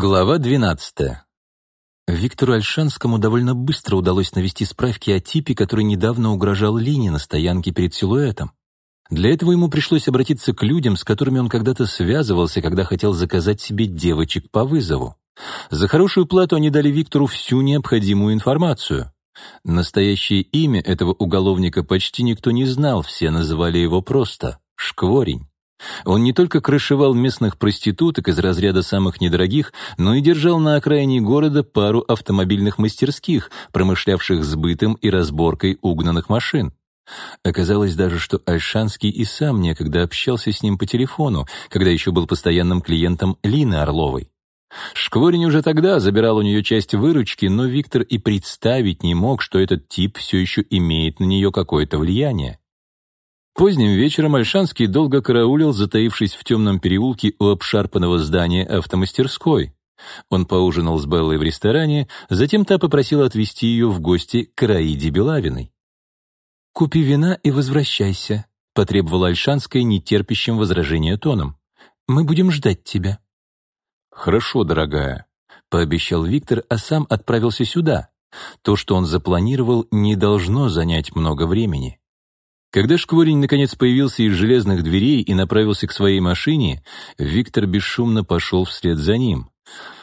Глава 12. Виктору Альшанскому довольно быстро удалось навести справки о типе, который недавно угрожал Лине на стоянке перед силуэтом. Для этого ему пришлось обратиться к людям, с которыми он когда-то связывался, когда хотел заказать себе девочек по вызову. За хорошую плату они дали Виктору всю необходимую информацию. Настоящее имя этого уголовника почти никто не знал, все называли его просто «Шкворень». Он не только крышевал местных проституток из разряда самых недорогих, но и держал на окраине города пару автомобильных мастерских, промышлявших сбытом и разборкой угнанных машин. Оказалось даже, что Альшанский и сам некогда общался с ним по телефону, когда еще был постоянным клиентом Лины Орловой. Шкворень уже тогда забирал у нее часть выручки, но Виктор и представить не мог, что этот тип все еще имеет на нее какое-то влияние. Поздним вечером Альшанский долго караулил, затаившись в темном переулке у обшарпанного здания автомастерской. Он поужинал с Беллой в ресторане, затем та попросила отвезти ее в гости к Раиде Белавиной. «Купи вина и возвращайся», — потребовала Альшанская нетерпящим возражения тоном. «Мы будем ждать тебя». «Хорошо, дорогая», — пообещал Виктор, а сам отправился сюда. То, что он запланировал, не должно занять много времени. Когда Шкворень наконец появился из железных дверей и направился к своей машине, Виктор бесшумно пошел вслед за ним.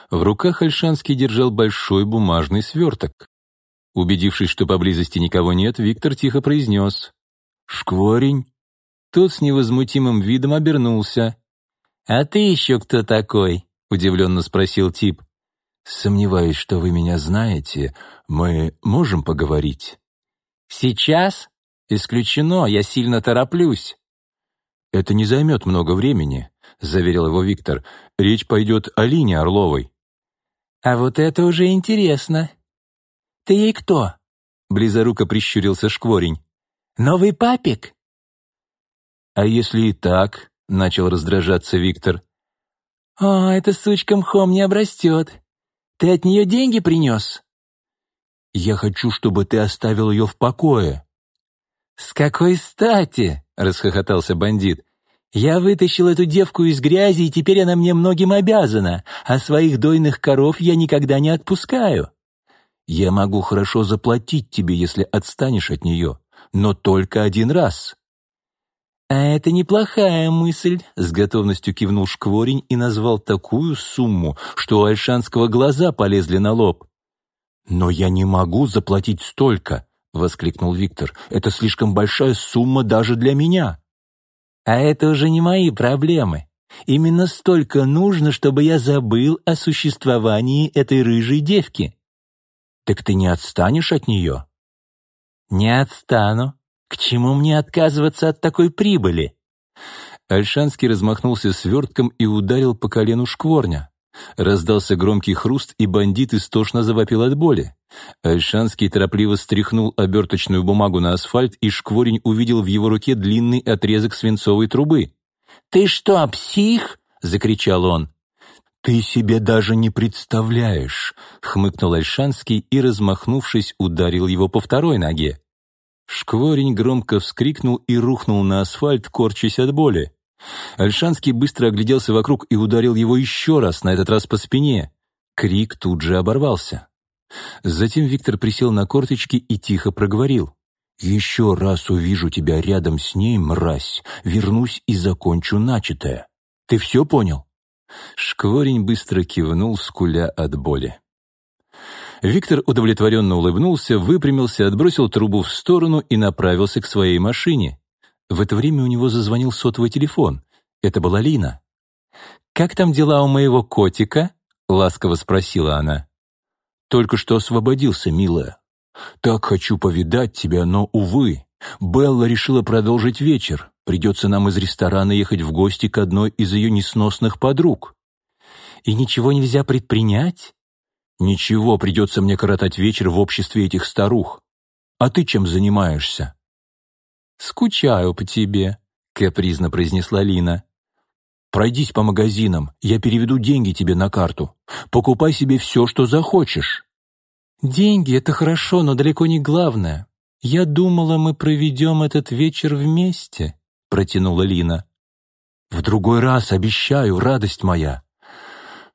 В руках Альшанский держал большой бумажный сверток. Убедившись, что поблизости никого нет, Виктор тихо произнес «Шкворень». Тот с невозмутимым видом обернулся. «А ты еще кто такой?» — удивленно спросил тип. «Сомневаюсь, что вы меня знаете. Мы можем поговорить?» «Сейчас?» «Исключено, я сильно тороплюсь». «Это не займет много времени», — заверил его Виктор. «Речь пойдет о Лине Орловой». «А вот это уже интересно. Ты ей кто?» — близоруко прищурился Шкворень. «Новый папик?» «А если и так?» — начал раздражаться Виктор. «О, эта сучка мхом не обрастет. Ты от нее деньги принес?» «Я хочу, чтобы ты оставил ее в покое», «С какой стати?» — расхохотался бандит. «Я вытащил эту девку из грязи, и теперь она мне многим обязана, а своих дойных коров я никогда не отпускаю». «Я могу хорошо заплатить тебе, если отстанешь от нее, но только один раз». «А это неплохая мысль», — с готовностью кивнул Шкворень и назвал такую сумму, что у Альшанского глаза полезли на лоб. «Но я не могу заплатить столько воскликнул Виктор. «Это слишком большая сумма даже для меня». «А это уже не мои проблемы. Именно столько нужно, чтобы я забыл о существовании этой рыжей девки». «Так ты не отстанешь от нее?» «Не отстану. К чему мне отказываться от такой прибыли?» Альшанский размахнулся свертком и ударил по колену шкворня. Раздался громкий хруст, и бандит истошно завопил от боли. Альшанский торопливо стряхнул оберточную бумагу на асфальт, и Шкворень увидел в его руке длинный отрезок свинцовой трубы. «Ты что, псих?» — закричал он. «Ты себе даже не представляешь!» — хмыкнул Альшанский и, размахнувшись, ударил его по второй ноге. Шкворень громко вскрикнул и рухнул на асфальт, корчась от боли. Альшанский быстро огляделся вокруг и ударил его еще раз, на этот раз по спине. Крик тут же оборвался. Затем Виктор присел на корточки и тихо проговорил. «Еще раз увижу тебя рядом с ней, мразь, вернусь и закончу начатое. Ты все понял?» Шкворень быстро кивнул, скуля от боли. Виктор удовлетворенно улыбнулся, выпрямился, отбросил трубу в сторону и направился к своей машине. В это время у него зазвонил сотовый телефон. Это была Лина. «Как там дела у моего котика?» — ласково спросила она. «Только что освободился, милая. Так хочу повидать тебя, но, увы, Белла решила продолжить вечер. Придется нам из ресторана ехать в гости к одной из ее несносных подруг». «И ничего нельзя предпринять?» «Ничего, придется мне коротать вечер в обществе этих старух. А ты чем занимаешься?» «Скучаю по тебе», — капризно произнесла Лина. «Пройдись по магазинам, я переведу деньги тебе на карту. Покупай себе все, что захочешь». «Деньги — это хорошо, но далеко не главное. Я думала, мы проведем этот вечер вместе», — протянула Лина. «В другой раз, обещаю, радость моя».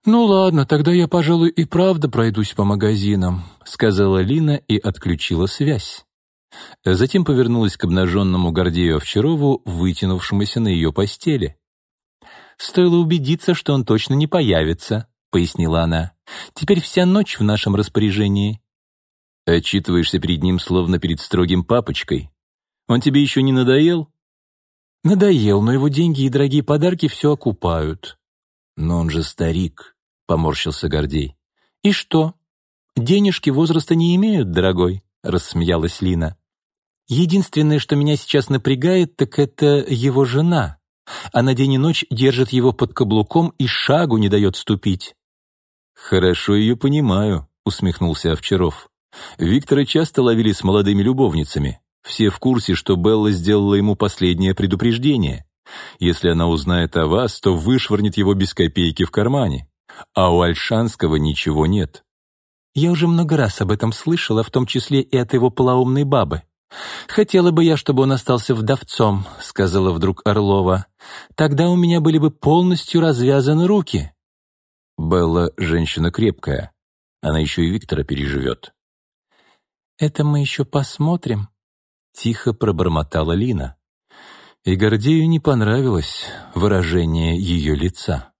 «Ну ладно, тогда я, пожалуй, и правда пройдусь по магазинам», сказала Лина и отключила связь. Затем повернулась к обнаженному Гордею Овчарову, вытянувшемуся на ее постели. «Стоило убедиться, что он точно не появится», — пояснила она. «Теперь вся ночь в нашем распоряжении». «Отчитываешься перед ним, словно перед строгим папочкой. Он тебе еще не надоел?» «Надоел, но его деньги и дорогие подарки все окупают». «Но он же старик», — поморщился Гордей. «И что? Денежки возраста не имеют, дорогой», — рассмеялась Лина. «Единственное, что меня сейчас напрягает, так это его жена. Она день и ночь держит его под каблуком и шагу не дает ступить». «Хорошо ее понимаю», — усмехнулся Овчаров. «Виктора часто ловили с молодыми любовницами. Все в курсе, что Белла сделала ему последнее предупреждение. Если она узнает о вас, то вышвырнет его без копейки в кармане. А у Альшанского ничего нет. Я уже много раз об этом слышала, в том числе и от его полоумной бабы. «Хотела бы я, чтобы он остался вдовцом», — сказала вдруг Орлова. «Тогда у меня были бы полностью развязаны руки». Белла — женщина крепкая. Она еще и Виктора переживет. «Это мы еще посмотрим», — тихо пробормотала Лина. И Гордею не понравилось выражение ее лица.